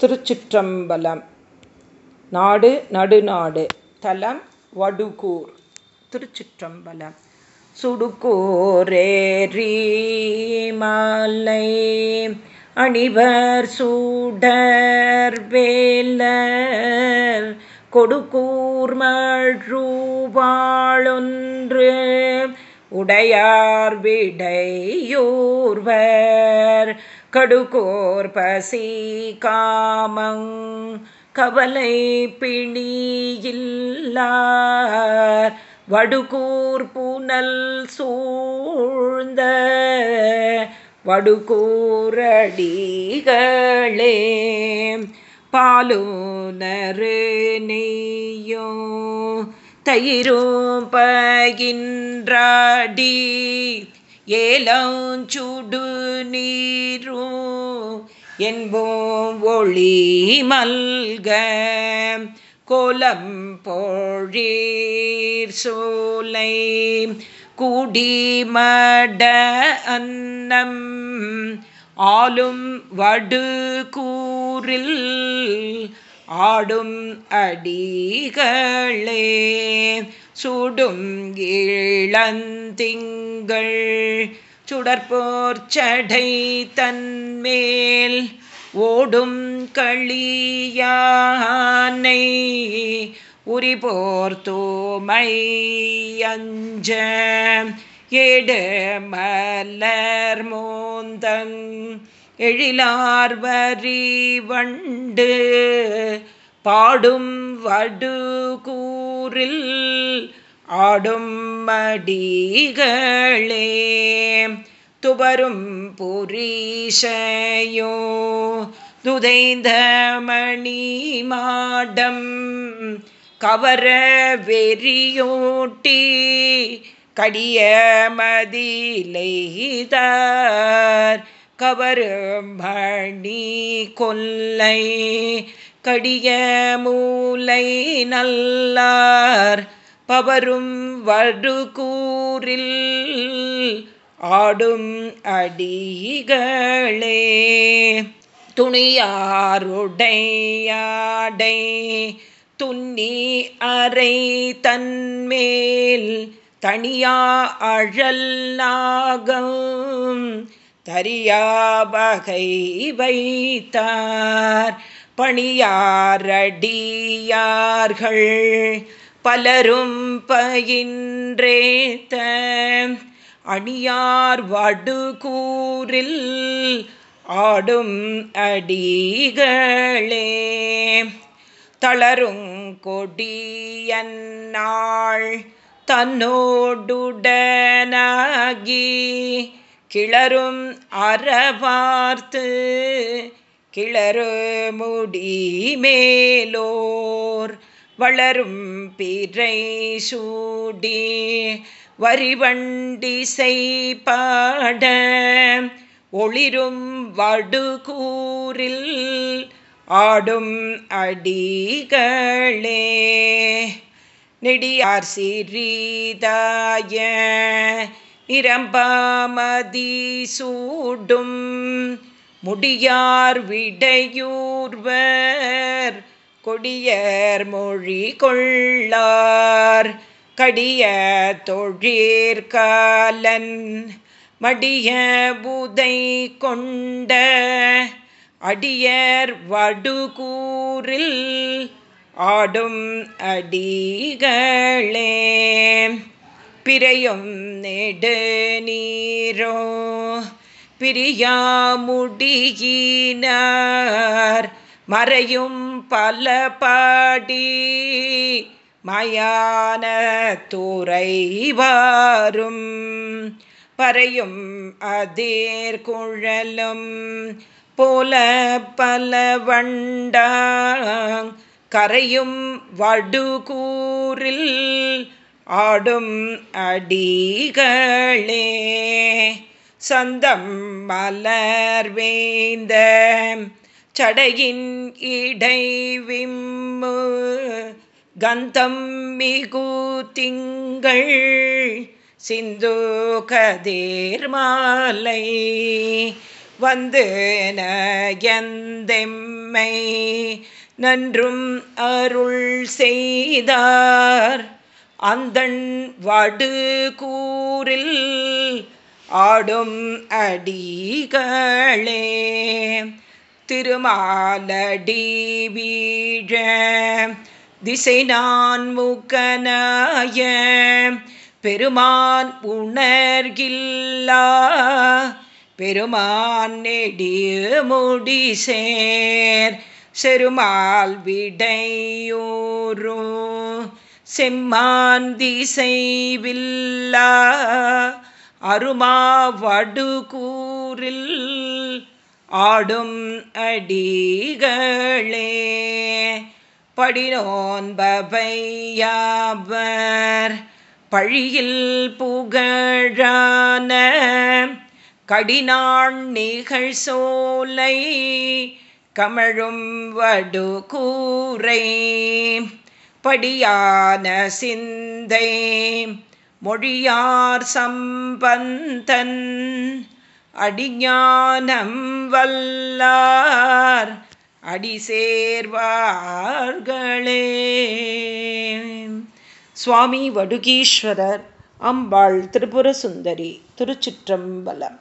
திருச்சிற்றம்பலம். நாடு நடுநாடு தலம் வடுகூர். திருச்சிற்றம்பலம். சுடுகோரேரி மாலை அணிவர் சூடர் வேலர் கொடுக்கூர் மழுவாளொன்று உடையார் விடையூர்வர் கடுகோர் பசி காமங் கவலை பிணியில்லார். வடுகூர் பூனல் சூழ்ந்த வடுகூரடிகளே பாலுனரு நெய்யோ தயிரும் பகின்றாடி. ஏலஞ்சுடு நீரும் என்போம் ஒளி மல்க கோலம் போழீர் சோலை குடிமட அன்னம் ஆளும் வடு கூறில் ஆடும் அடிகளே சுடும் இளந்திங்கள் சுடற்போர் சடை தன்மேல் ஓடும் களியானை உரிபோர் தோமை அஞ்ச ஏடு மலர் மோந்தங் எழிலார் வரி வண்டு பாடும் வடுகூரில் ஆடும் மடிகளே துவரும் புரீஷையோ துதைந்த மணி மாடம் கவர வெறியோட்டி கடிய மதிலைதார் கவரும் மணி கொல்லை கடிய மூலை நல்லார் பவரும் வடுகூரில் ஆடும் அடிகளே. துணியாருடையாடை துன்னி அறை தன்மேல் தனியா அழல் நாகம் தரியாபகை வைத்தார். பணியாரடியார்கள் பலரும் பயின்றேத்த. அணியார் வடுகூரில் ஆடும் அடிகளே. தளரும் கொடியன்னாள் தன்னோடுடனாகி கிளரும் அறவார்த்து கிளறு முடி மேலோர். வளரும் பிறை சூடி வரிவண்டிசை பாட ஒளிரும் வடுகூரில் ஆடும் அடிகளே. நெடியார் சிறிதாய இரம்பாமதி சூடும் முடியார் விடையூர்வர் கொடியர் மொழி கொள்ளார். கடிய தொழிற்காலன் மடிய புதை கொண்ட அடியர் வடுகூரில் ஆடும் அடிகளே. பிறையும் நெடு நீரோ பிரியாமுடியினார் மறையும் பல பாடி மயான துறைவாரும் பறையும் அதேர் குழலும் போல பல வண்டாங். கரையும் வடுகூரில் ஆடும் அடிகளே. சந்தம் மலர்வேந்த சடையின் இடைவிம்மு கந்தம் மிகு திங்கள் சிந்து கதிர் மாலை வந்து நயந்தெம்மை நன்றும் அருள் செய்தார். அந்தன் வடு கூறில் ஆடும் அடிகளே திருமாலடி வீழ திசை நான் முக்கனாய பெருமான் உணர்கில்லா. பெருமான் நெடி முடிசேர் செருமால் விடையூரோ செம்மான் திசைவில்லா. அருமா வடுகூரில். ஆடும் அடிகளே படினோன்பவையாவர் பழியில் புகழான கடினான் நிகழ் சோலை கமழும் வடு கூரை படியான சிந்தை மொழியார் சம்பந்தன் அடிஞானம் வல்லார் அடி சேர்வார்களே. சுவாமி வடுகீஸ்வரர் அம்பாள் திரிபுர சுந்தரி திருச்சிற்றம்பலம்.